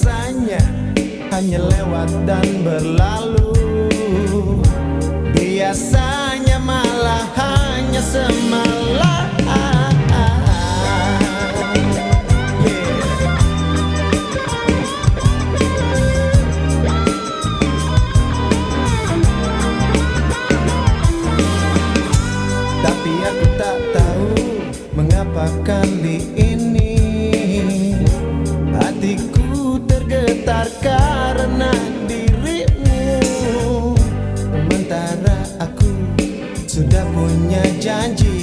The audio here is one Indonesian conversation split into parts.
biasanya hanya lewat dan berlalu. Biasanya malah hanya semalam mengapa kali ini hatiku tergetar karena dirimu. Sementara aku sudah punya janji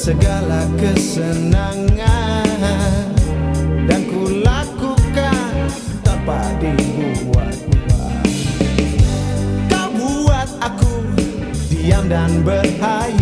segala kesenangan. Dan ku lakukan tanpa dibuat-buat. Kau buat aku diam dan berhayal